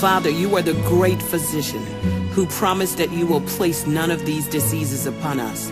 Father, you are the great physician who promised that you will place none of these diseases upon us.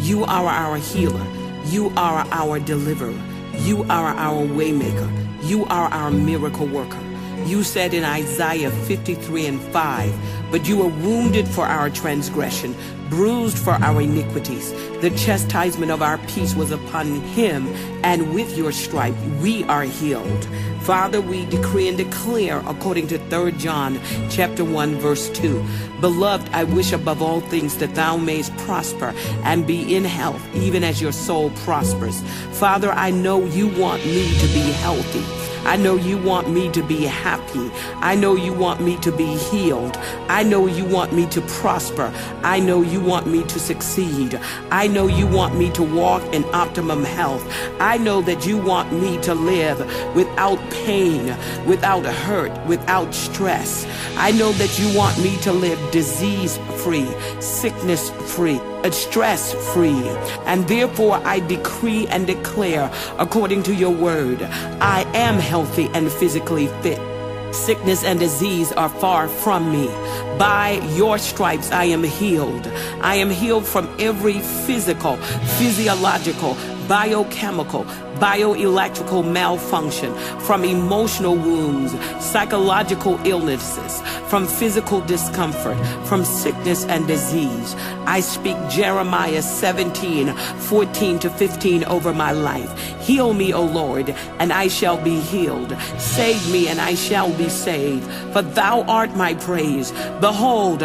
You are our healer. You are our deliverer. You are our waymaker. You are our miracle worker. You said in Isaiah 53 and 5, But you were wounded for our transgression, bruised for our iniquities. The chastisement of our peace was upon him, and with your stripe we are healed. Father, we decree and declare according to 3 John chapter 1 verse 2. Beloved, I wish above all things that thou mayest prosper and be in health, even as your soul prospers. Father, I know you want me to be healthy. I know you want me to be happy. I know you want me to be healed. I know you want me to prosper. I know you want me to succeed. I know you want me to walk in optimum health. I know that you want me to live without pain, without hurt, without stress. I know that you want me to live disease free, sickness free, stress free. And therefore I decree and declare according to your word, I am healthy and physically fit. Sickness and disease are far from me. By your stripes I am healed. I am healed from every physical, physiological, biochemical, bioelectrical malfunction, from emotional wounds, psychological illnesses, from physical discomfort, from sickness and disease. I speak Jeremiah 17, 14 to 15 over my life. Heal me, O Lord, and I shall be healed. Save me, and I shall be saved. For thou art my praise. Behold,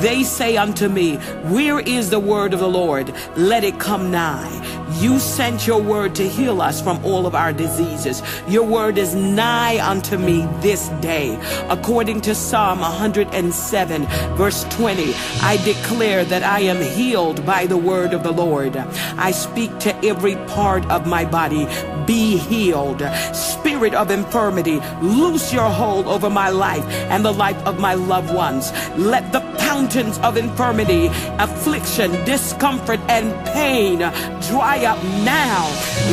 they say unto me, Where is the word of the Lord? Let it come nigh. You sent your word to heal us from all of our diseases. Your word is nigh unto me this day. According to Psalm 107, verse 20, I declare that I am healed by the word of the Lord. I speak to every part of my body, be healed. Spirit of infirmity, loose your hold over my life and the life of my loved ones. Let the fountains of infirmity, affliction, discomfort, and pain dry up now.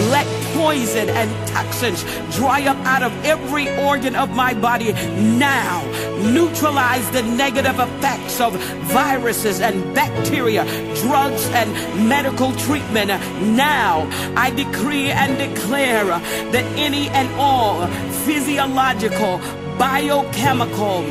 Let poison and toxins dry up out of every organ of my body now. Neutralize the negative effects of viruses and bacteria, drugs and medical treatment now. I decree and declare that any and all physiological, biochemical,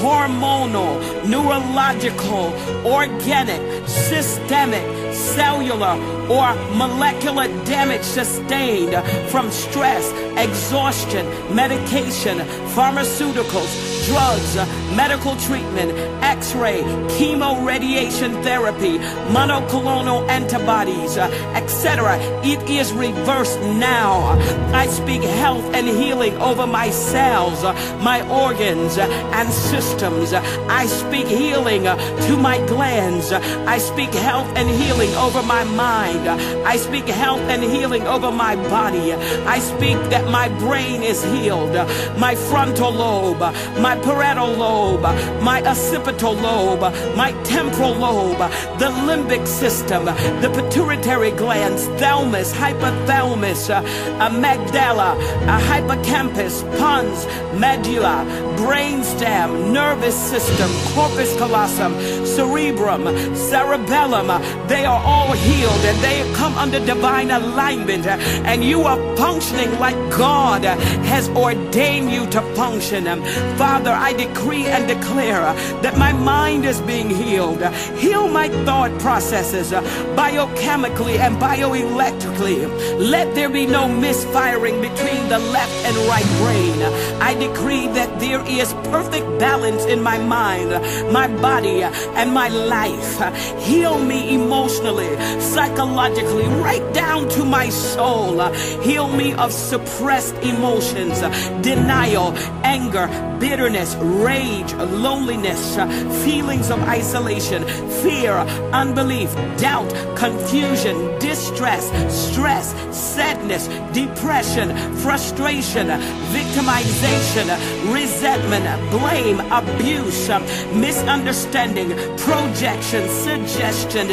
hormonal, neurological, organic, systemic, cellular, or molecular damage sustained from stress, exhaustion, medication, pharmaceuticals, drugs, medical treatment, x-ray, chemo radiation therapy, monoclonal antibodies, etc. It is reversed now. I speak health and healing over my cells, my organs and systems. I speak healing to my glands. I speak health and healing over my mind. I speak health and healing over my body. I speak that my brain is healed, my frontal lobe, my parietal lobe, my occipital lobe, my temporal lobe, the limbic system, the pituitary glands, thalamus, hypothalamus, uh, amygdala, hippocampus, pons, medulla, brainstem, nervous system, corpus callosum, cerebrum, cerebellum. They are all healed and they come under divine alignment and you are functioning like God has ordained you to function. Father, I decree and declare that my mind is being healed. Heal my thought processes biochemically and bioelectrically. Let there be no misfiring between the left and right brain. I decree that there is perfect balance in my mind, my body, and my life. Heal me emotionally, psychologically, right down to my soul. Heal me of suppressed emotions, denial, anger, bitterness, rage, loneliness, feelings of isolation, fear, unbelief, doubt, confusion, distress, stress, sadness, depression, frustration, victimization, resentment, blame, abuse, misunderstanding, projection, suggestion,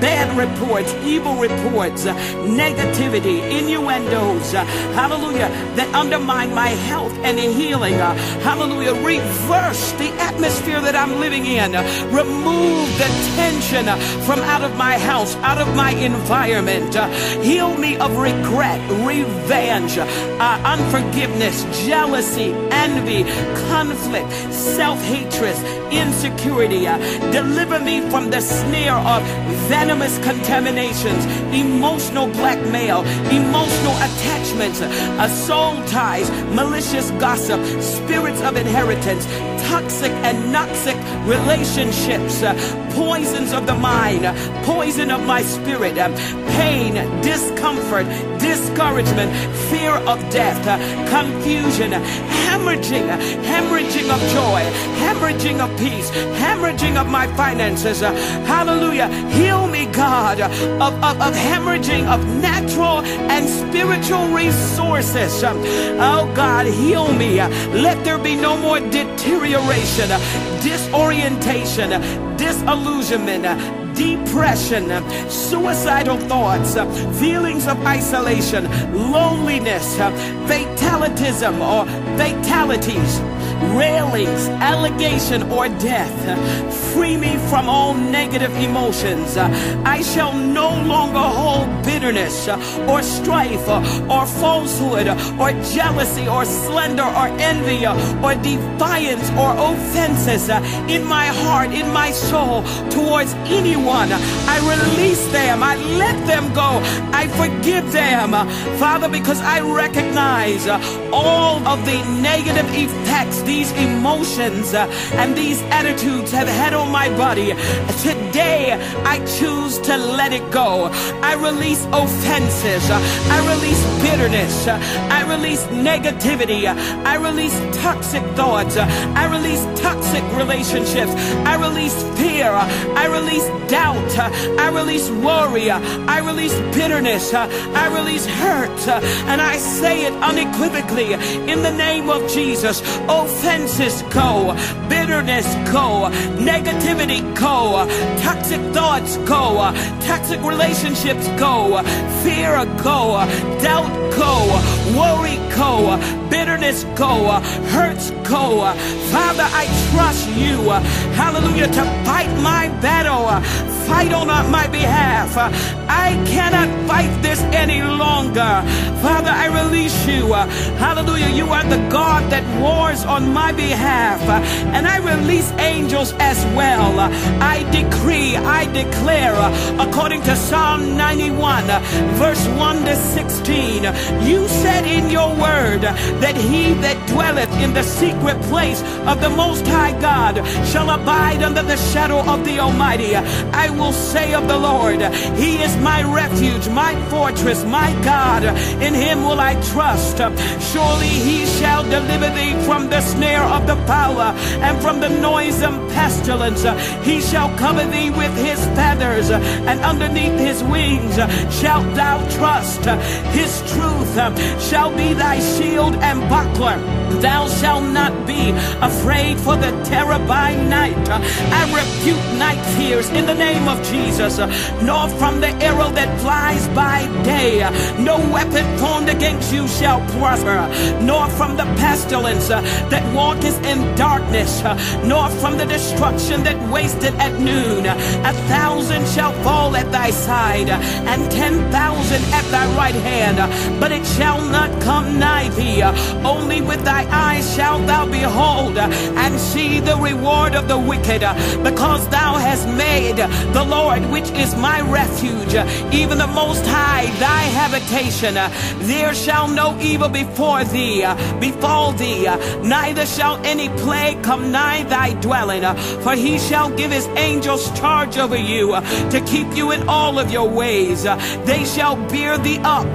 bad reports, evil reports, negativity, innuendos, hallelujah, that undermine my health and healing. Hallelujah. Reverse the atmosphere that I'm living in. Remove the tension from out of my house, out of my environment. Heal me of regret, revenge, uh, unforgiveness, jealousy, envy, conflict, self hatred, insecurity. Uh, deliver me from the snare of venomous contaminations, emotional blackmail, emotional attachments, uh, soul ties, malicious gossip, spirits of inheritance, toxic and noxic relationships, uh, poisons of the mind, poison of my spirit, uh, pain, discomfort, discouragement, fear of death, uh, confusion, hemorrhaging, hemorrhaging of joy, hemorrhaging of peace, hemorrhaging of my finances. Hallelujah. Heal me, God, of, of, of hemorrhaging of natural and spiritual resources. Oh, God, heal me. Let there be no more deterioration, disorientation, disillusionment, depression, suicidal thoughts, feelings of isolation, loneliness, fatalism or fatalities railings, allegation, or death. Free me from all negative emotions. I shall no longer hold bitterness or strife or falsehood or jealousy or slander or envy or defiance or offenses in my heart, in my soul towards anyone. I release them. I let them go. I forgive them. Father, because I recognize all of the negative effects these emotions uh, and these attitudes have had on my body. Today, I choose to let it go. I release offenses. I release bitterness. I release negativity. I release toxic thoughts. I release toxic relationships. I release fear. I release doubt. I release worry. I release bitterness. I release hurt. And I say it unequivocally in the name of Jesus. Offense offenses go, bitterness go, negativity go, toxic thoughts go, toxic relationships go, fear go, doubt go, worry go, bitterness go, hurts go. Father, I trust you, hallelujah, to fight my battle, fight on my behalf. I cannot fight this any longer. Father, I release you. Hallelujah. You are the God that wars on my behalf. And I release angels as well. I decree, I declare, according to Psalm 91, verse 1 to 16, you said in your word that he that dwelleth in the secret place of the Most High God shall abide under the shadow of the Almighty. I will say of the Lord, He is my refuge, my fortress, my God. In Him will I trust. Surely He shall deliver thee from the snare of the power and from the noisome pestilence. He shall cover thee with His feathers, and underneath His wings shalt thou trust. His truth shall be thy shield and buckler. Thou shalt not be afraid for the terror by night. I rebuke night fears in the name of Jesus, nor from the arrow that flies by day. No weapon formed against you shall prosper, nor from the pestilence that walketh in darkness, uh, nor from the destruction that wasted at noon. A thousand shall fall at thy side, uh, and ten thousand at thy right hand, uh, but it shall not come nigh thee. Only with thy eyes shalt thou behold and see the reward of the wicked, because thou hast made the Lord, which is my refuge, even the Most High, thy habitation. There shall no evil before thee, befall thee, neither shall any plague come nigh thy dwelling. For he shall give his angels charge over you to keep you in all of your ways. They shall bear thee up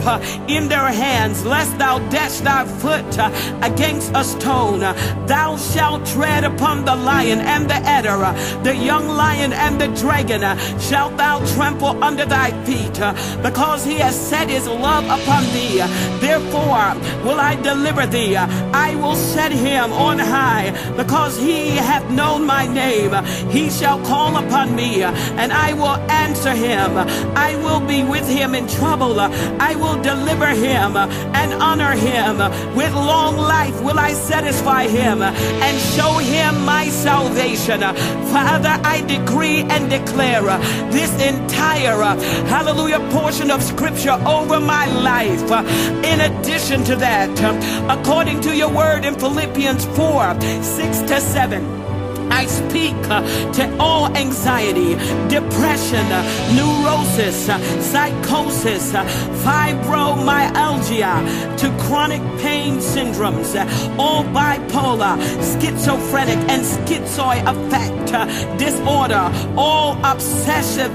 in their hands, lest thou dash thy foot against a stone. Thou shalt tread upon the lion and the adder, the young lion and the dragon shalt thou trample under thy feet, because he has set his love upon thee. Therefore will I deliver thee. I will set him on high, because he hath known my name. He shall call upon me, and I will answer him. I will be with him in trouble. I will deliver him and honor him with long life will I satisfy him and show him my salvation. Father, I decree and declare this entire, hallelujah, portion of scripture over my life. In addition to that, according to your word in Philippians 4 6 to 7. I speak uh, to all anxiety, depression, uh, neurosis, uh, psychosis, fibromyalgia, to chronic pain syndromes, all bipolar, schizophrenic, and schizoid affect disorder, all obsessive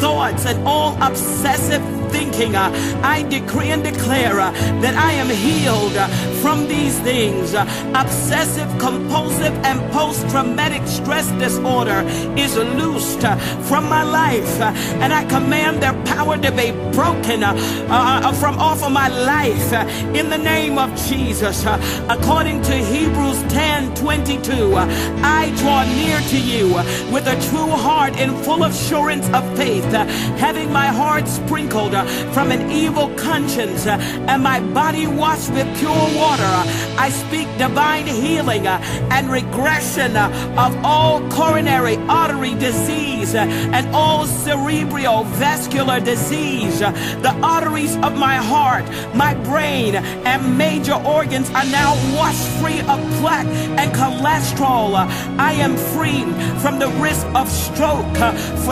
thoughts, and all obsessive thinking. Uh, I decree and declare uh, that I am healed uh, from these things. Uh, obsessive, compulsive, and post traumatic stress disorder is loosed uh, from my life, uh, and I command their power to be broken from off of my life in the name of Jesus. According to Hebrews 10 22, I draw near to you with a true heart and full assurance of faith, having my heart sprinkled Uh, from an evil conscience uh, and my body washed with pure water. Uh, I speak divine healing uh, and regression uh, of all coronary artery disease uh, and all cerebral vascular disease. The arteries of my heart, my brain, and major organs are now washed free of plaque and cholesterol. I am free from the risk of stroke,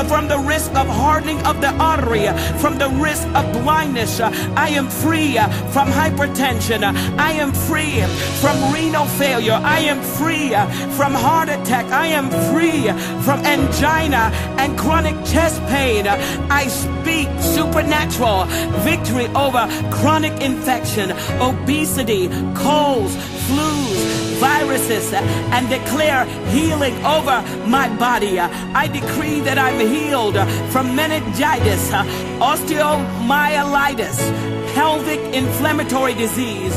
from the risk of hardening of the artery, from the risk of blindness. Uh, I am free uh, from hypertension. Uh, I am free from renal failure. I am free from heart attack. I am free from angina and chronic chest pain. I speak supernatural victory over chronic infection, obesity, colds, flus, viruses and declare healing over my body. I decree that I'm healed from meningitis, osteomyelitis, pelvic inflammatory disease,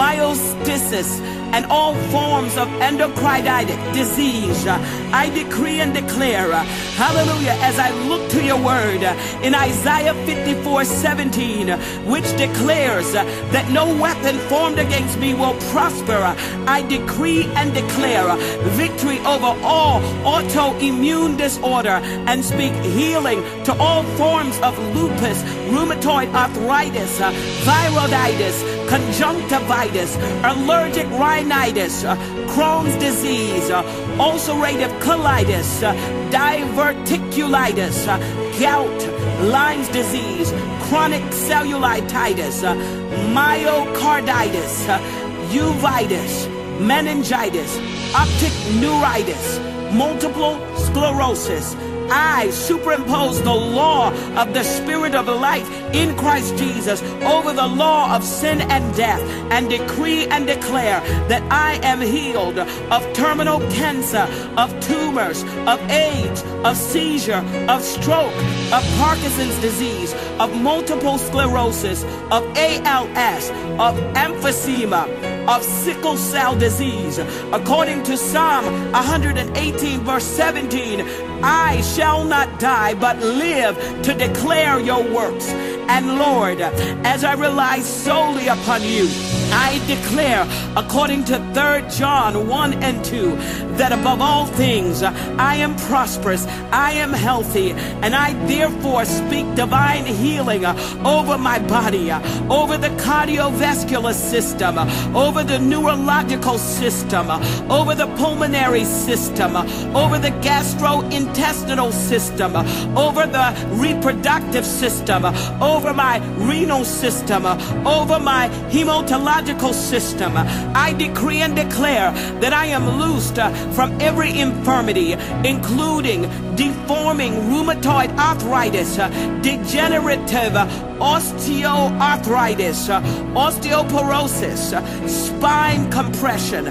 myositis, and all forms of endocrinitis disease. I decree and declare, hallelujah, as I look to your word in Isaiah 54 17, which declares that no weapon formed against me will prosper. I decree and declare victory over all autoimmune disorder and speak healing to all forms of lupus, rheumatoid arthritis, thyroiditis, conjunctivitis, allergic rhinitis, uh, Crohn's disease, uh, ulcerative colitis, uh, diverticulitis, gout, Lyme's disease, chronic cellulitis, myocarditis, uveitis, meningitis, optic neuritis, multiple sclerosis, I superimpose the law of the Spirit of life in Christ Jesus over the law of sin and death and decree and declare that I am healed of terminal cancer, of tumors, of AIDS, of seizure, of stroke, of Parkinson's disease, of multiple sclerosis, of ALS, of emphysema, of sickle cell disease. According to Psalm 118, verse 17, I shall not die, but live to declare your works. And Lord, as I rely solely upon you, I declare, according to 3 John 1 and 2, that above all things I am prosperous, I am healthy, and I therefore speak divine healing over my body, over the cardiovascular system, over the neurological system, over the pulmonary system, over the gastrointestinal system, over the reproductive system, over my renal system, over my hematological system. I decree and declare that I am loosed uh, from every infirmity, including deforming rheumatoid arthritis, uh, degenerative osteoarthritis, uh, osteoporosis, spine compression,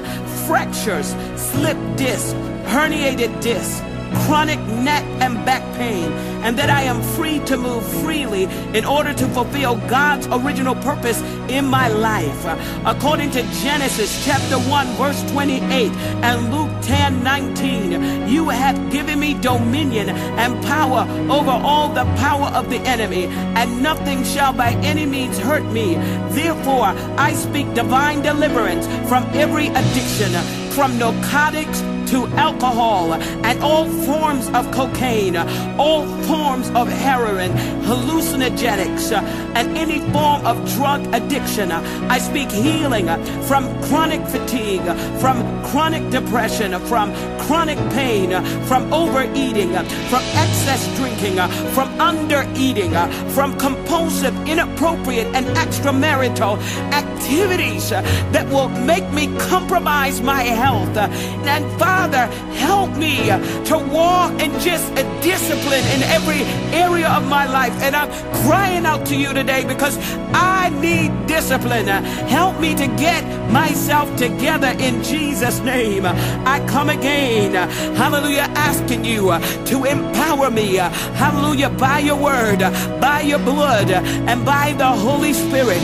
fractures, slip disc, herniated disc chronic neck and back pain, and that I am free to move freely in order to fulfill God's original purpose in my life. According to Genesis chapter 1, verse 28 and Luke 10 19, You have given me dominion and power over all the power of the enemy, and nothing shall by any means hurt me. Therefore, I speak divine deliverance from every addiction, from narcotics to alcohol and all forms of cocaine, all forms of heroin, hallucinogenics, and any form of drug addiction. I speak healing from chronic fatigue, from chronic depression, from chronic pain, from overeating, from excess drinking, from undereating, from compulsive, inappropriate, and extramarital activities that will make me compromise my health. And Father, help me to walk in just a discipline in every area of my life. And I'm crying out to you today because I need discipline. Help me to get myself together in Jesus' name. I come again, hallelujah, asking you to empower me, hallelujah, by your word, by your blood, and by the Holy Spirit.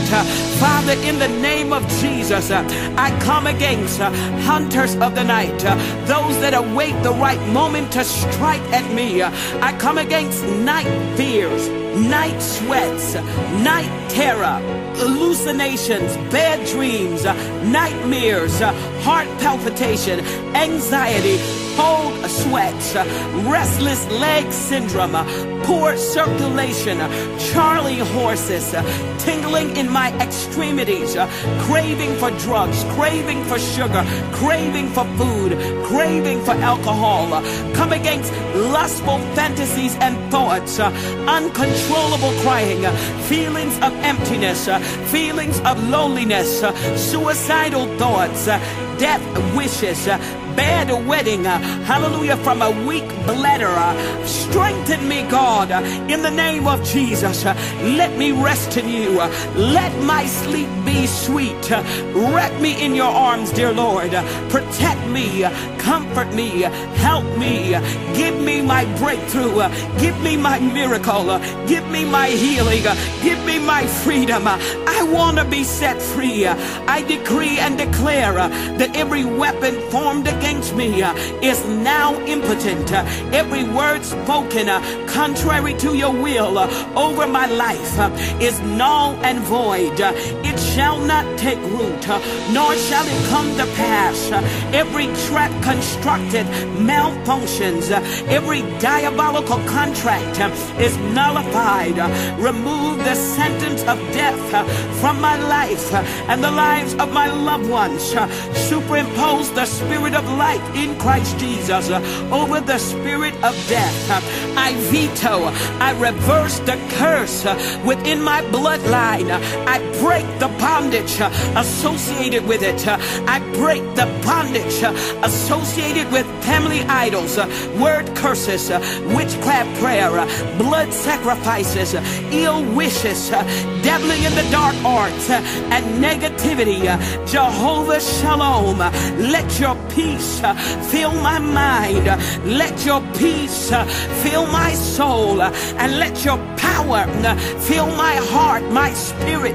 Father, in the name of Jesus, I come against hunters of the night, those that await the right moment to strike at me. I come against night fears, night sweats, night terror, hallucinations, bad dreams, nightmares, heart palpitation, anxiety, cold sweats, restless leg syndrome, poor circulation, Charlie horses, tingling in my extremities, craving for drugs, craving for sugar, craving for food, craving for alcohol. Come against lustful fantasies and thoughts, uncontrollable crying, feelings of emptiness, feelings of loneliness, suicidal thoughts, death wishes, uh, bad wedding, uh, hallelujah, from a weak bladder. Uh, strengthen me, God, in the name of Jesus. Let me rest in you. Let my sleep be sweet. Wrap me in your arms, dear Lord. Protect me, comfort me, help me, give me my breakthrough, give me my miracle, give me my healing, give me my freedom. I want to be set free. I decree and declare that every weapon formed against me uh, is now impotent. Uh, every word spoken uh, contrary to your will over my life is null and void. It shall not take root, nor shall it come to pass. Every trap constructed malfunctions. Every diabolical contract is nullified. Remove the sentence of death from my life and the lives of my loved ones. Superimpose the spirit of life in Christ Jesus over the spirit of death. I veto, I reverse the curse within my bloodline. I break the bondage uh, associated with it. Uh, I break the bondage uh, associated with family idols, word curses, witchcraft prayer, blood sacrifices, ill wishes, dabbling in the dark arts, and negativity. Jehovah Shalom, let your peace fill my mind. Let your peace fill my soul, and let your power fill my heart, my spirit.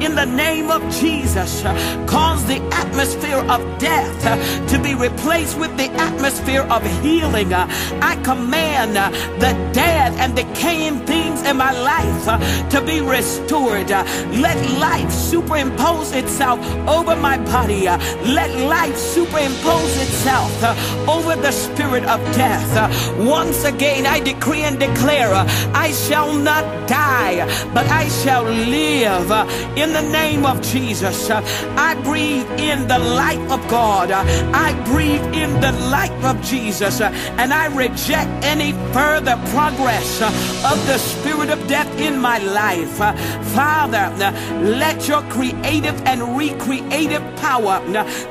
In the name of Jesus, cause the atmosphere of death to be replaced with the atmosphere of healing. I command the dead and decaying things in my life to be restored. Let life superimpose itself over my body. Let life superimpose itself over the spirit of death. Once again, I decree and declare I shall not die, but I shall live in the name of Jesus. Uh, I breathe in the light of God. Uh, I breathe in the light of Jesus, uh, and I reject any further progress of the spirit of death in my life. Father, let your creative and recreative power,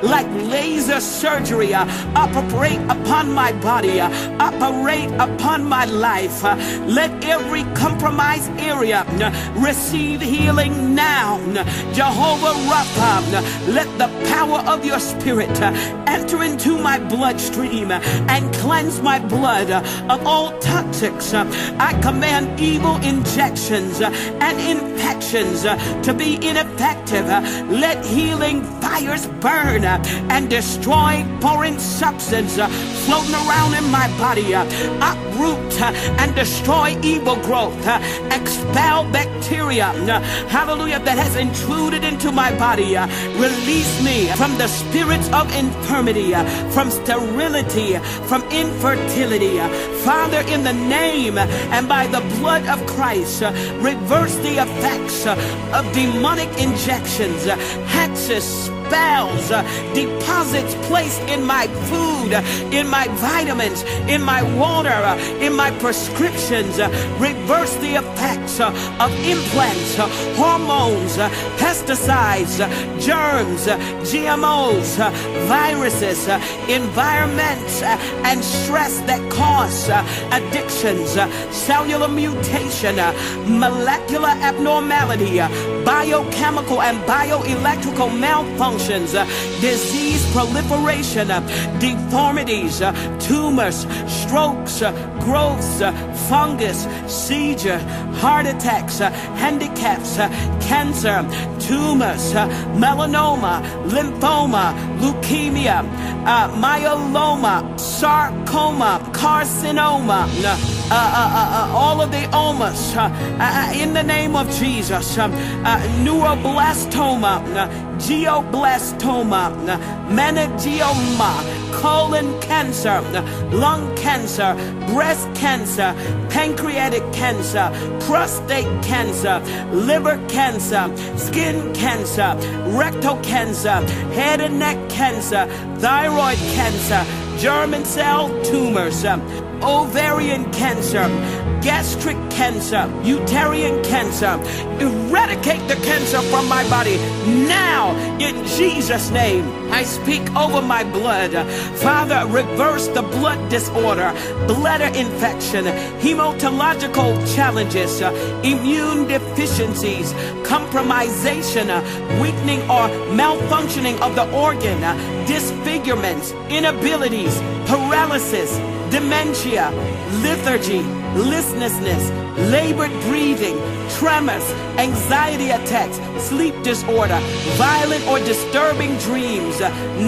like laser surgery, operate upon my body, operate upon my life. Let every compromised area receive healing now. Jehovah Rapha, let the power of your spirit uh, enter into my bloodstream uh, and cleanse my blood uh, of all toxics. I command evil injections and infections to be ineffective. Let healing fires burn and destroy foreign substance floating around in my body. Uh, uproot uh, and destroy evil growth. Uh, expel bacteria, uh, hallelujah, that has intruded into my body. Uh, release me from the spirits of infirmity, uh, from sterility, from infertility. Uh, Father, in the name and by the blood of Christ, uh, reverse the effects uh, of demonic injections, uh, hexes, uh, deposits placed in my food, uh, in my vitamins, in my water, uh, in my prescriptions. Uh, reverse the effects uh, of implants, uh, hormones, pesticides, germs, GMOs, viruses, environment, uh, and stress that cause addictions, cellular mutation, molecular abnormality, biochemical and bioelectrical uh, disease proliferation, uh, deformities, uh, tumors, strokes, growths, fungus, seizure, heart attacks, handicaps, cancer, tumors, melanoma, lymphoma, leukemia, myeloma, sarcoma, carcinoma, all of the omas uh, uh, in the name of Jesus, uh, uh, neuroblastoma, uh, glioblastoma, uh, meningioma, colon cancer, uh, lung cancer, breast cancer, pancreatic cancer, prostate cancer, liver cancer, skin cancer, rectal cancer, head and neck cancer, thyroid cancer, German cell tumors, um, ovarian cancer, gastric cancer, uterine cancer. Eradicate the cancer from my body now in Jesus' name. I speak over my blood. Father, reverse the blood disorder, bladder infection, hematological challenges, immune deficiencies, compromisation, weakening or malfunctioning of the organ, disfigurements, inabilities, paralysis, dementia, lethargy, listlessness, labored breathing, tremors, anxiety attacks, sleep disorder, violent or disturbing dreams,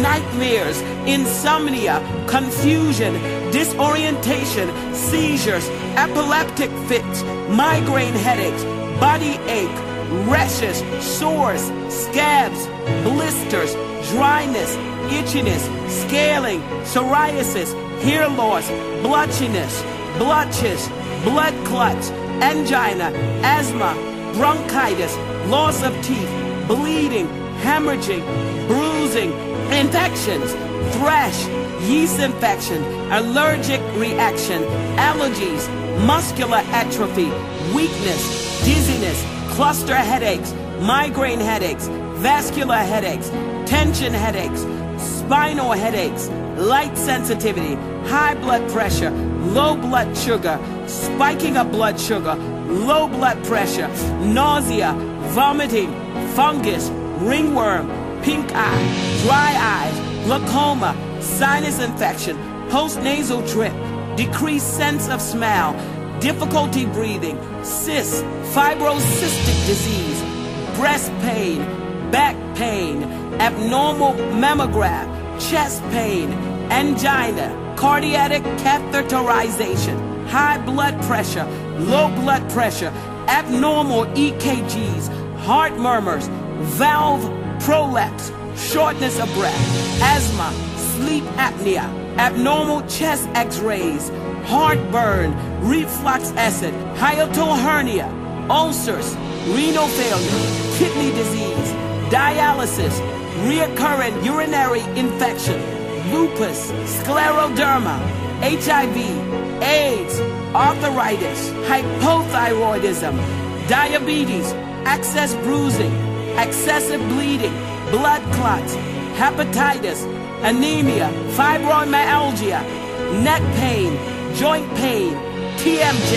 nightmares, insomnia, confusion, disorientation, seizures, epileptic fits, migraine headaches, body ache, rashes, sores, scabs, blisters, dryness, itchiness, scaling, psoriasis, hair loss, blotchiness, blotches, blood clots, angina, asthma, bronchitis, loss of teeth, bleeding, hemorrhaging, bruising, infections, thrush, yeast infection, allergic reaction, allergies, muscular atrophy, weakness, dizziness, cluster headaches, migraine headaches, vascular headaches, tension headaches, spinal headaches, light sensitivity, high blood pressure, low blood sugar, spiking of blood sugar, low blood pressure, nausea, vomiting, fungus, ringworm, pink eye, dry eyes, glaucoma, sinus infection, postnasal drip, decreased sense of smell, difficulty breathing, cysts, fibrocystic disease, breast pain, back pain, abnormal mammograph, chest pain, angina, cardiac catheterization, high blood pressure, low blood pressure, abnormal EKGs, heart murmurs, valve prolapse, shortness of breath, asthma, sleep apnea, abnormal chest x-rays, heartburn, reflux acid, hiatal hernia, ulcers, renal failure, kidney disease, dialysis, reoccurrent urinary infection, lupus, scleroderma, HIV, AIDS, arthritis, hypothyroidism, diabetes, excess bruising, excessive bleeding, blood clots, hepatitis, anemia, fibromyalgia, neck pain, joint pain, TMJ,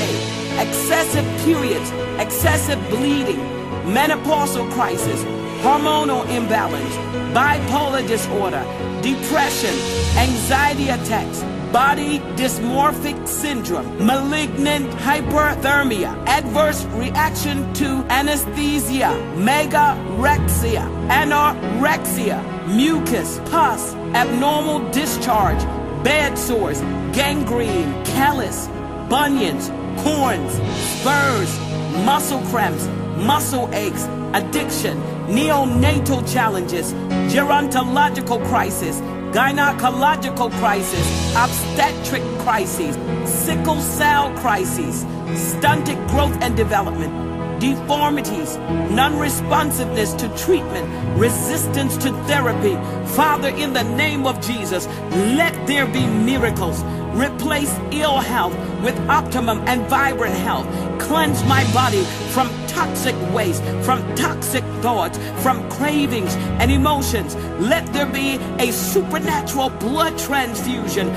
excessive periods, excessive bleeding, menopausal crisis, hormonal imbalance, bipolar disorder, depression, anxiety attacks, body dysmorphic syndrome, malignant hyperthermia, adverse reaction to anesthesia, megorexia, anorexia, mucus, pus, abnormal discharge, bed sores, gangrene, callus, bunions, corns, spurs, muscle cramps, muscle aches, addiction, neonatal challenges, gerontological crisis, gynecological crisis, obstetric crises, sickle cell crises, stunted growth and development, deformities, non-responsiveness to treatment, resistance to therapy. Father, in the name of Jesus, let there be miracles. Replace ill health with optimum and vibrant health. Cleanse my body from toxic waste, from toxic thoughts, from cravings and emotions. Let there be a supernatural blood transfusion.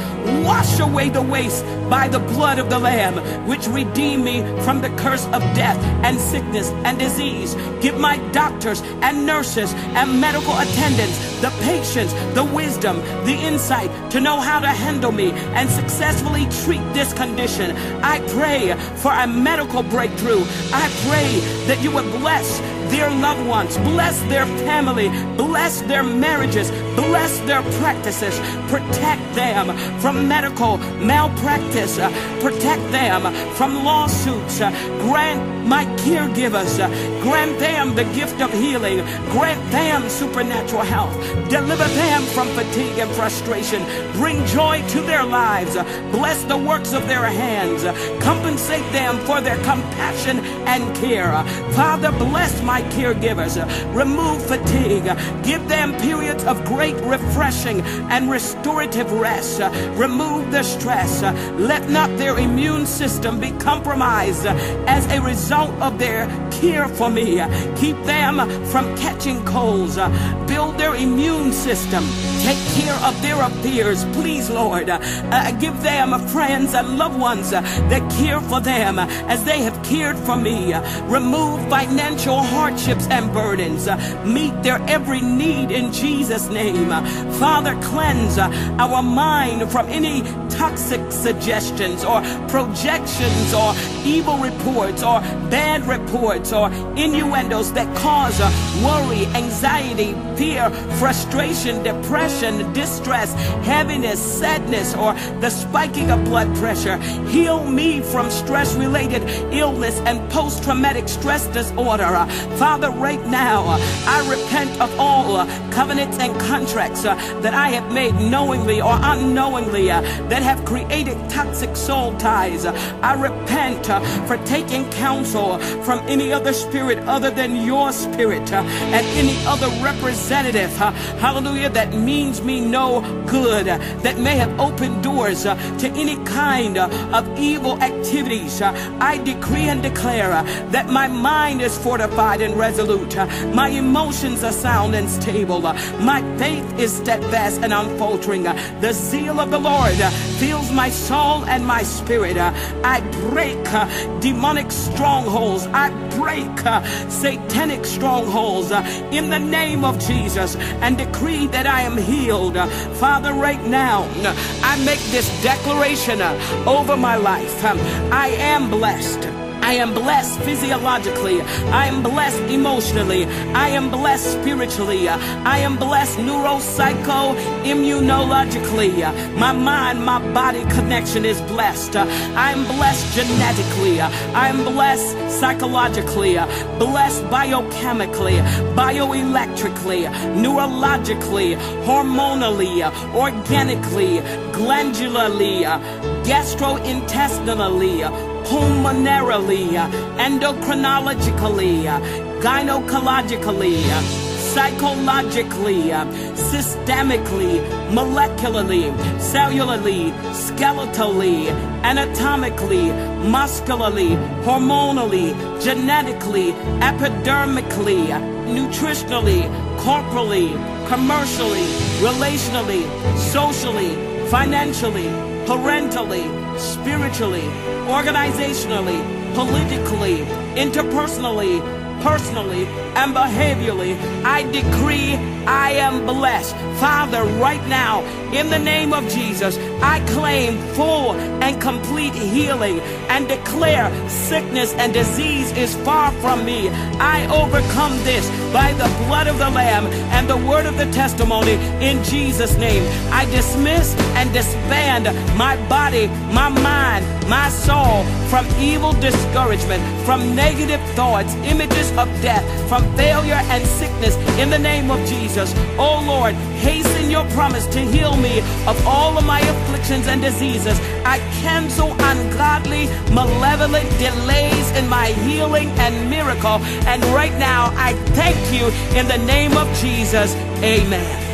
Wash away the waste by the blood of the Lamb, which redeemed me from the curse of death and sickness and disease. Give my doctors and nurses and medical attendants the patience, the wisdom, the insight to know how to handle me and successfully treat this condition. I pray for a medical breakthrough. I pray that you would bless their loved ones, bless their family, bless their marriages, bless their practices, protect them from medical malpractice, uh, protect them from lawsuits, uh, grant my caregivers, uh, grant them the gift of healing, grant them supernatural health, deliver them from fatigue and frustration, bring joy to their lives, bless the works of their hands, compensate them for their compassion and care. Father, bless my caregivers, remove fatigue, give them periods of great refreshing and restorative rest, remove the stress, let not their immune system be compromised as a result of their care for me. Keep them from catching colds, build their immune system, take care of their affairs, please, Lord. Uh, give them friends and loved ones that care for them as they have cared for me. Remove financial hardships and burdens. Meet their every need in Jesus' name. Father, cleanse our mind from any toxic suggestions or projections or evil reports or bad reports or innuendos that cause worry, anxiety, fear, frustration, depression, distress, heaviness, sadness, or the spiking of blood pressure. Heal me from stress related illness and post traumatic stress disorder. Father, right now, I repent of all covenants and contracts that I have made knowingly or unknowingly that have created toxic soul ties. I repent for taking counsel from any other spirit other than your spirit and any other representative, hallelujah, that means me no good, that may have opened doors to any kind of evil activities. I decree and declare that my mind is fortified and resolute, my emotions are sound and stable, my faith is steadfast and unfaltering. The zeal of the Lord fills my soul and my spirit. I break demonic strongholds. I break satanic strongholds in the name of Jesus and decree that I am healed. Father, right now, I make this declaration over my life. I am blessed. I am blessed physiologically. I am blessed emotionally. I am blessed spiritually. I am blessed neuropsycho immunologically. My mind, my body connection is blessed. I am blessed genetically. I am blessed psychologically. Blessed biochemically, bioelectrically, neurologically, hormonally, organically, glandularly, gastrointestinally pulmonarily, endocrinologically, gynecologically, psychologically, systemically, molecularly, cellularly, skeletally, anatomically, muscularly, hormonally, genetically, epidermically, nutritionally, corporally, commercially, relationally, socially, financially, parentally, spiritually, organizationally, politically, interpersonally, personally and behaviorally, I decree I am blessed. Father, right now, in the name of Jesus, I claim full and complete healing and declare sickness and disease is far from me. I overcome this by the blood of the Lamb and the word of the testimony in Jesus' name. I dismiss and disband my body, my mind, my soul from evil discouragement, from negative thoughts, images of death, from failure and sickness in the name of Jesus. Oh Lord, hasten your promise to heal me of all of my afflictions and diseases. I cancel ungodly, malevolent delays in my healing and miracle. And right now, I thank you in the name of Jesus. Amen.